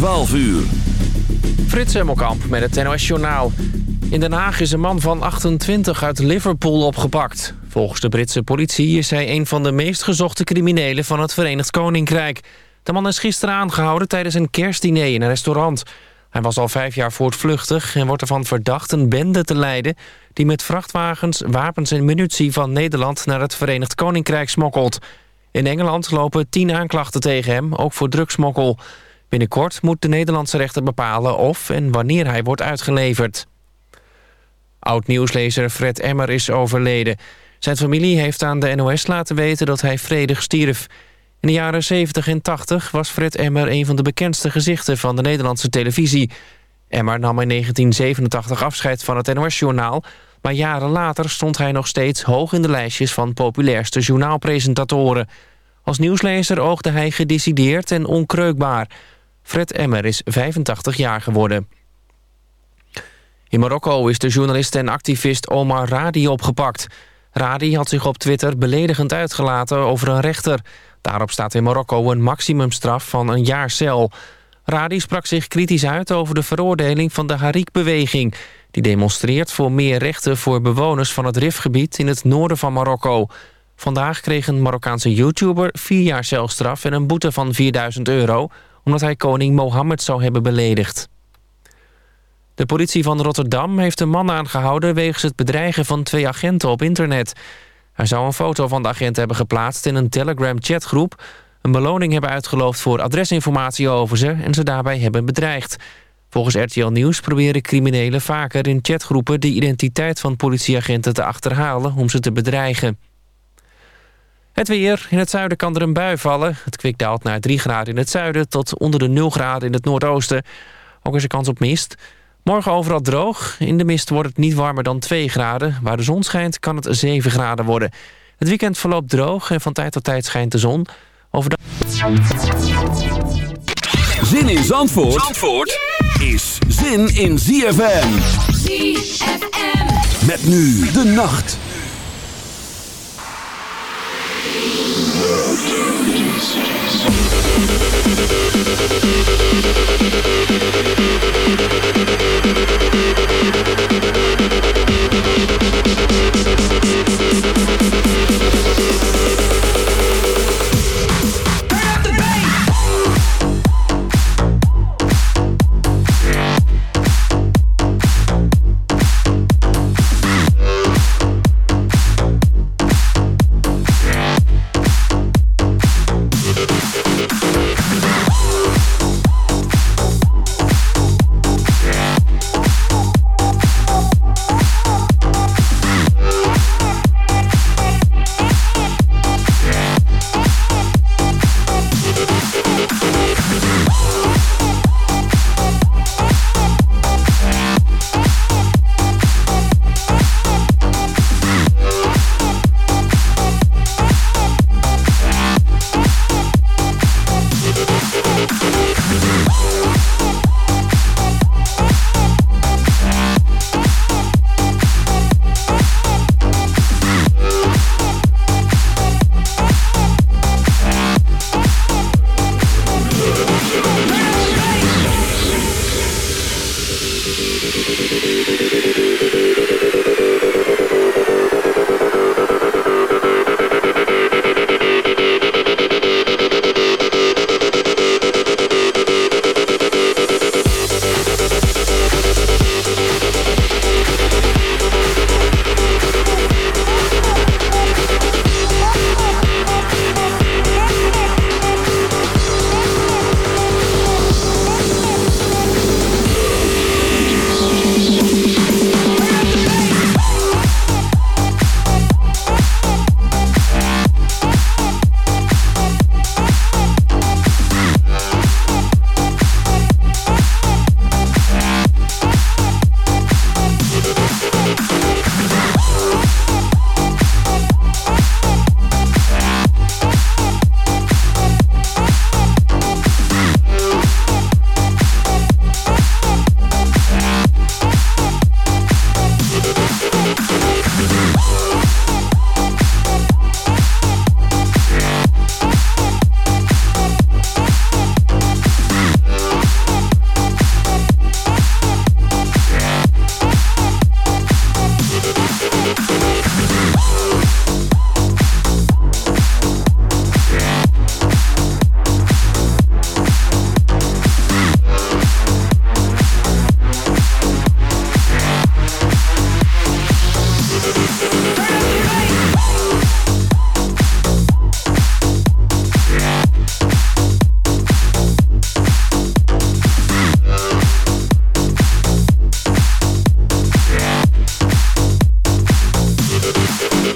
12 uur. Frits Hemmelkamp met het NOS Journaal. In Den Haag is een man van 28 uit Liverpool opgepakt. Volgens de Britse politie is hij een van de meest gezochte criminelen van het Verenigd Koninkrijk. De man is gisteren aangehouden tijdens een kerstdiner in een restaurant. Hij was al vijf jaar voortvluchtig en wordt ervan verdacht een bende te leiden... die met vrachtwagens, wapens en munitie van Nederland naar het Verenigd Koninkrijk smokkelt. In Engeland lopen tien aanklachten tegen hem, ook voor drugsmokkel. Binnenkort moet de Nederlandse rechter bepalen of en wanneer hij wordt uitgeleverd. Oud-nieuwslezer Fred Emmer is overleden. Zijn familie heeft aan de NOS laten weten dat hij vredig stierf. In de jaren 70 en 80 was Fred Emmer een van de bekendste gezichten van de Nederlandse televisie. Emmer nam in 1987 afscheid van het NOS-journaal... maar jaren later stond hij nog steeds hoog in de lijstjes van populairste journaalpresentatoren. Als nieuwslezer oogde hij gedecideerd en onkreukbaar. Fred Emmer is 85 jaar geworden. In Marokko is de journalist en activist Omar Radi opgepakt. Radi had zich op Twitter beledigend uitgelaten over een rechter. Daarop staat in Marokko een maximumstraf van een jaar cel. Radi sprak zich kritisch uit over de veroordeling van de Harik-beweging... die demonstreert voor meer rechten voor bewoners van het Rifgebied in het noorden van Marokko. Vandaag kreeg een Marokkaanse YouTuber vier jaar celstraf en een boete van 4000 euro... omdat hij koning Mohammed zou hebben beledigd. De politie van Rotterdam heeft een man aangehouden... wegens het bedreigen van twee agenten op internet. Hij zou een foto van de agent hebben geplaatst in een Telegram-chatgroep... een beloning hebben uitgeloofd voor adresinformatie over ze... en ze daarbij hebben bedreigd. Volgens RTL Nieuws proberen criminelen vaker in chatgroepen... de identiteit van politieagenten te achterhalen om ze te bedreigen. Het weer. In het zuiden kan er een bui vallen. Het kwik daalt naar 3 graden in het zuiden... tot onder de 0 graden in het noordoosten. Ook is er kans op mist... Morgen overal droog. In de mist wordt het niet warmer dan 2 graden. Waar de zon schijnt kan het 7 graden worden. Het weekend verloopt droog en van tijd tot tijd schijnt de zon. Overdag... Zin in Zandvoort, Zandvoort is zin in ZFM. ZFM. Met nu de nacht. Thank you.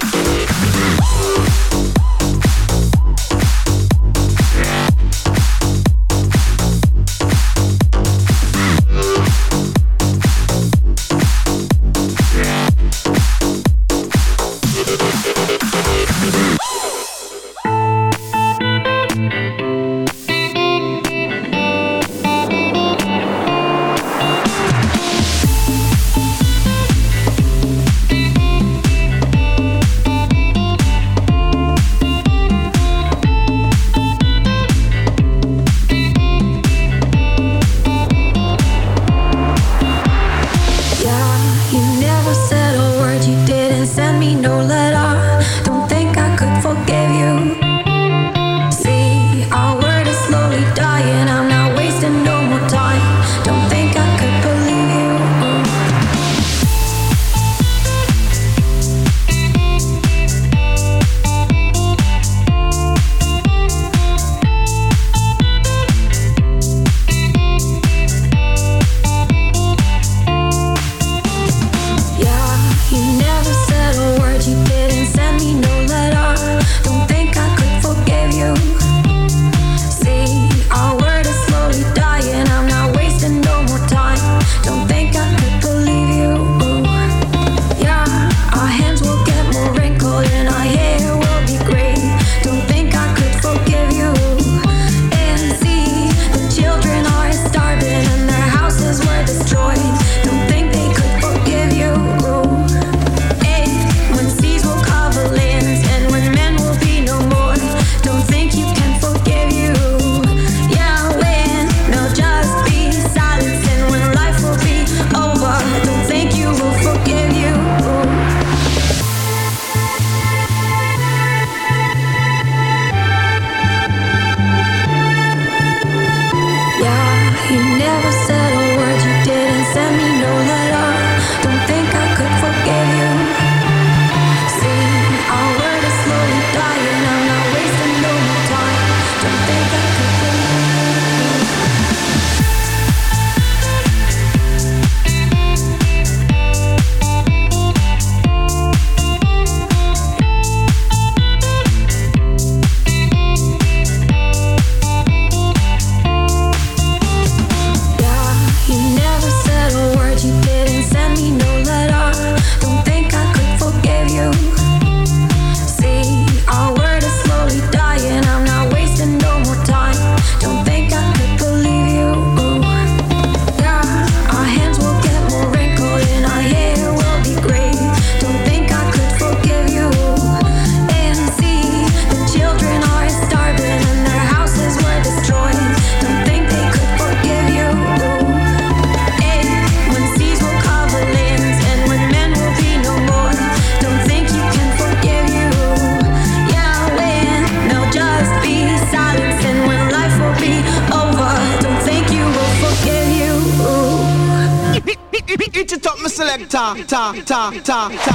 Yeah. Ta, ta, ta, ta,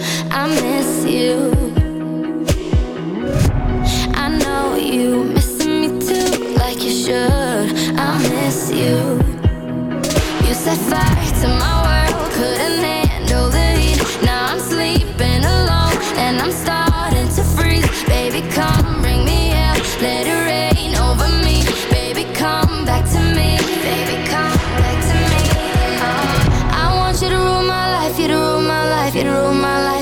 I miss you. I know you missing me too, like you should. I miss you. You set fire to my world,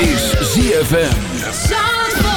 is ZFM.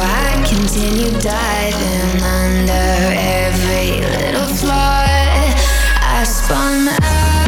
I continue diving under every little flaw I spun out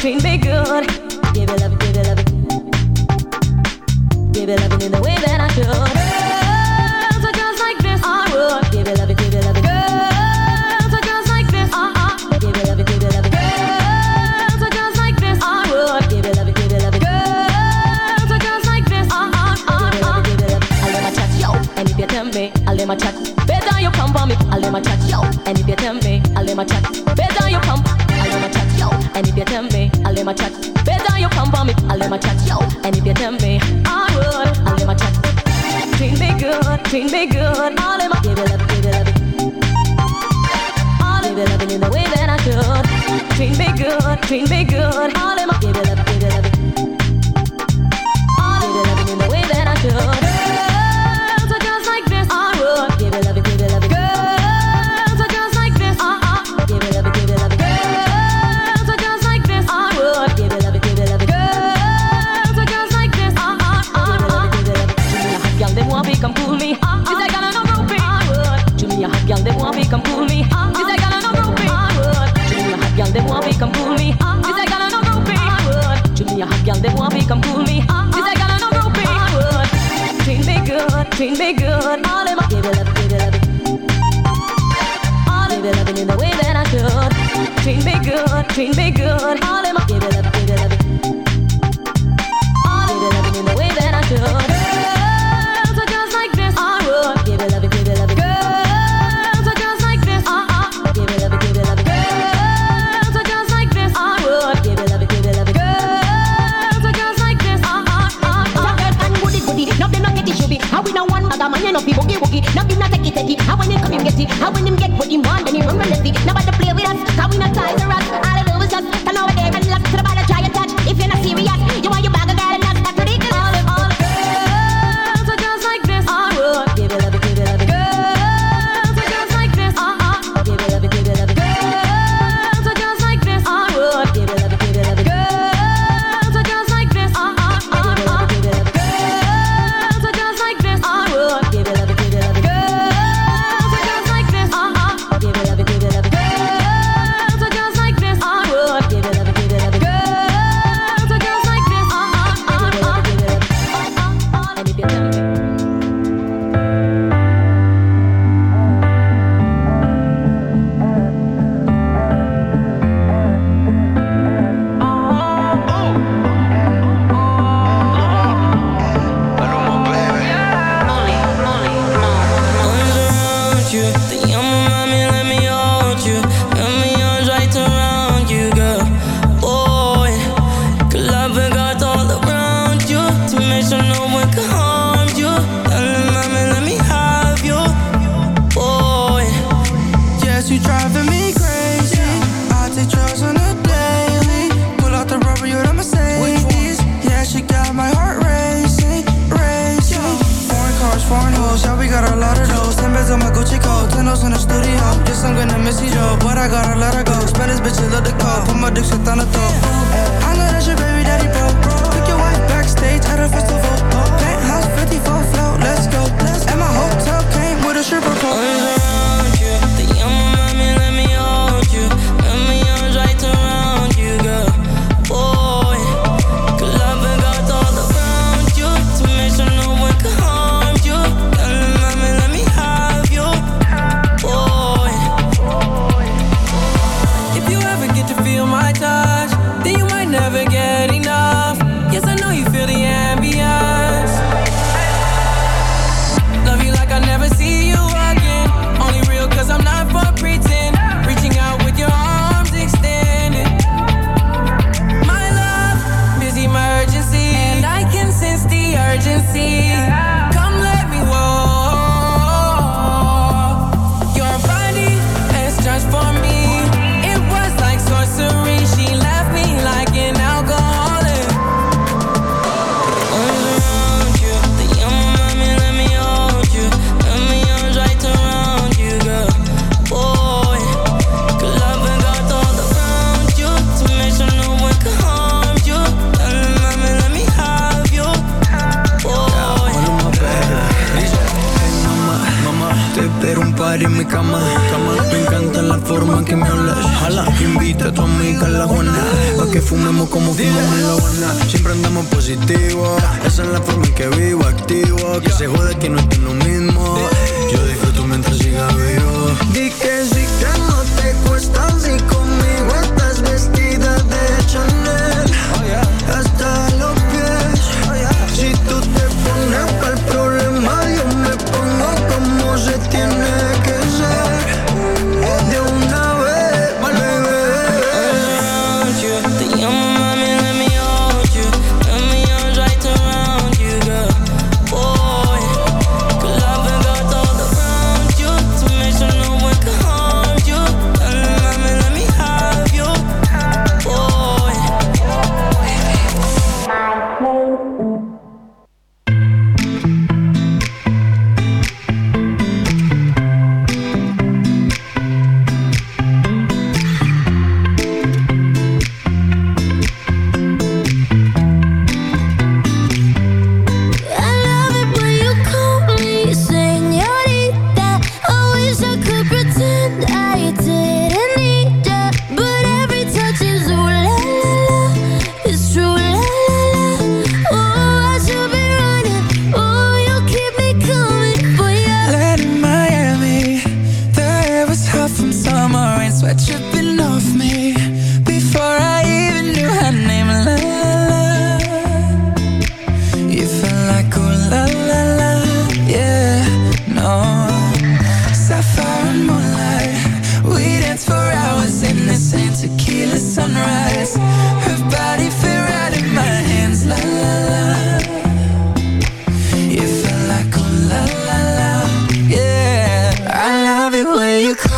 treat me good. dreams be good. me hot girl, they want be, come cool me. Uh, uh, this a girl and a groupie. Uh, uh, treat me good, treat me good. All in my give it up, give it up. All in my give it up in the way that I should. Treat me good, treat me good. All in my give it up, give it up. steady. How when him come, him get it. How when him get what he want, then he run relentlessly. Nobody play with us, cause we not ties Promise I'm gonna miss you, Joe. But I gotta let her go. Spend this bitch, love the call. Put my dick shit on the top. I know that's your baby daddy, bro. Took your wife backstage at a festival. Penthouse 54 float, let's go. And my hotel came with a stripper pole. Invita a tu amiga a Pa' que fumemos como fumamos en la Habana Siempre andamos positivo. Esa es la forma en que vivo, activo. Que se jode que no estoy lo mismo. Yo disfruto mientras siga vivo. Di que sí you come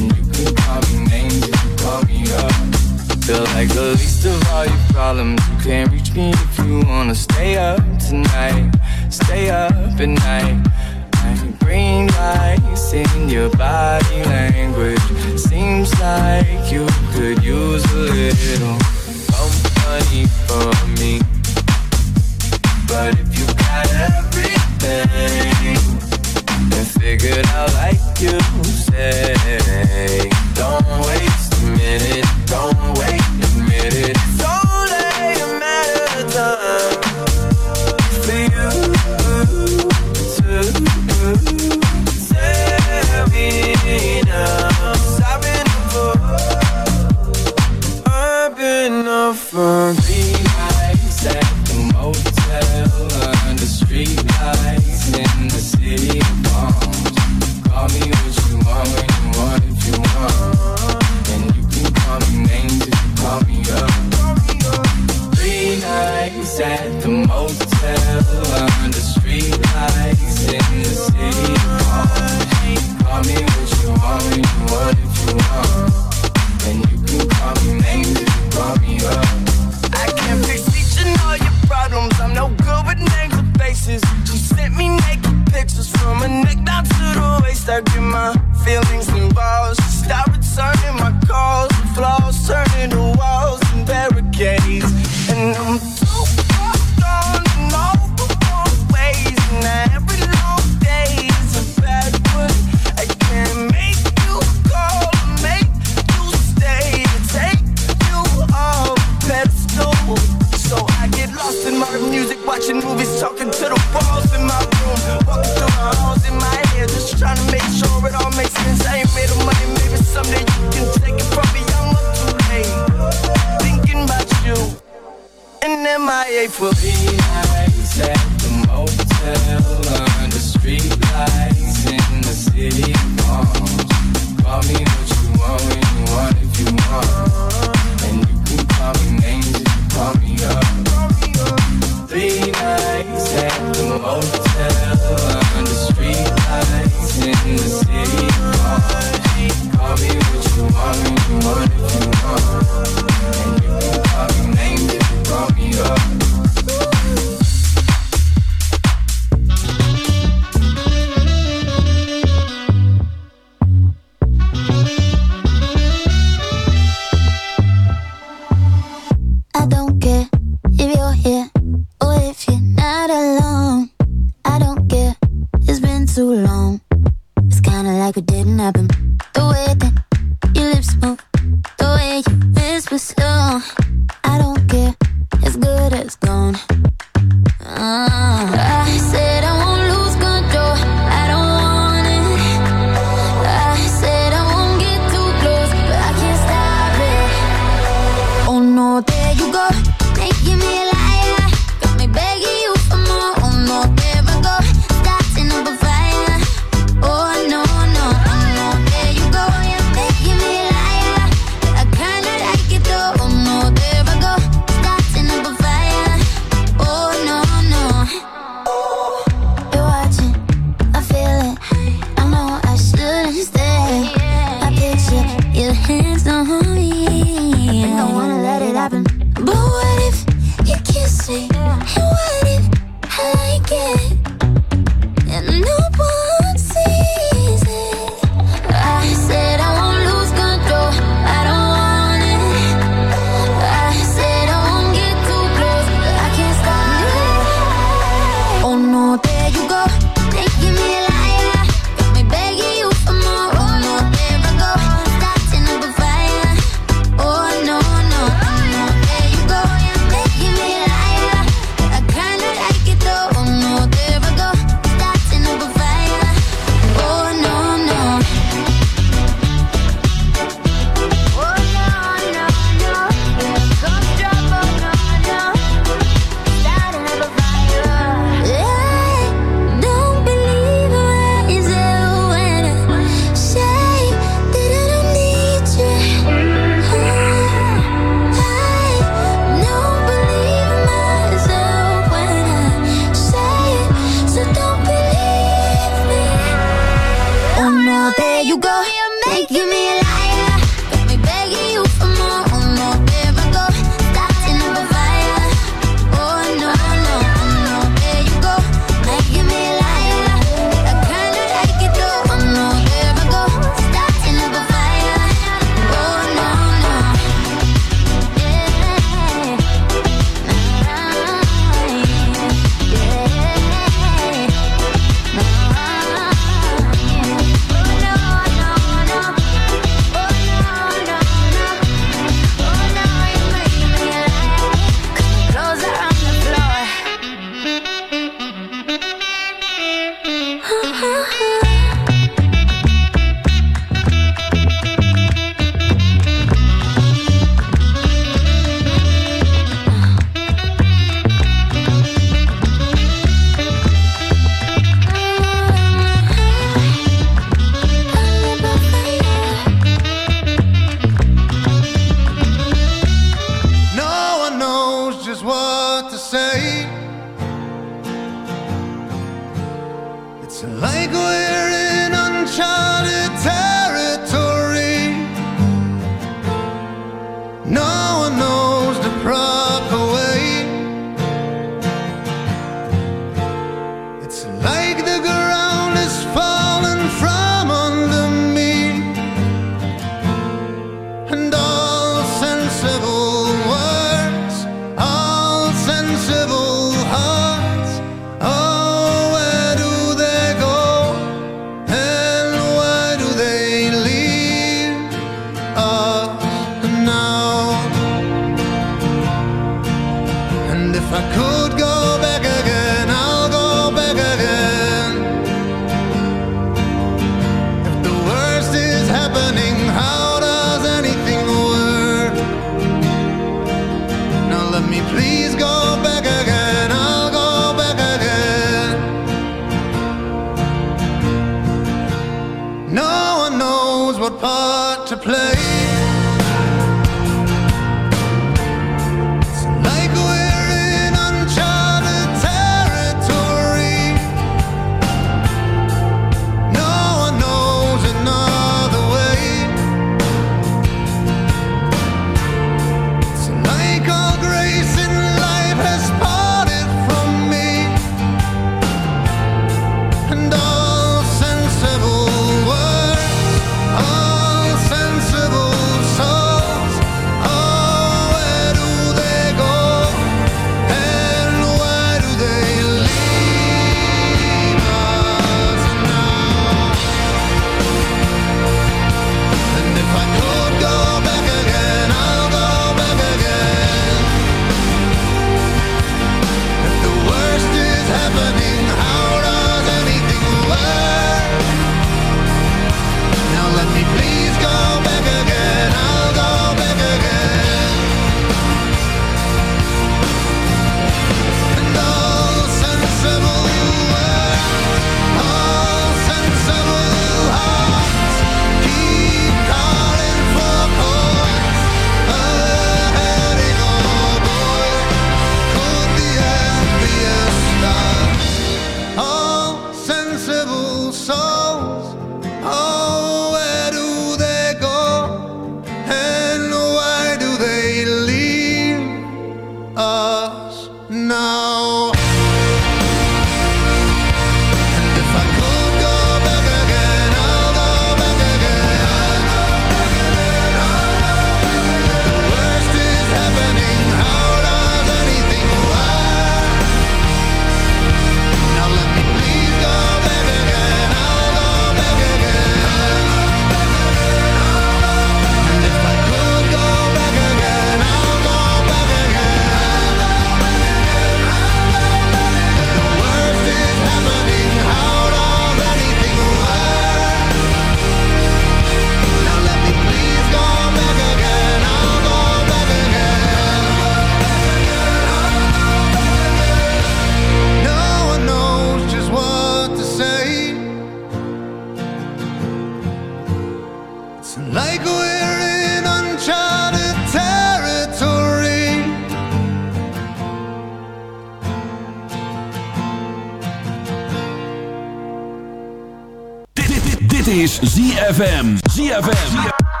ZFM. ZFM.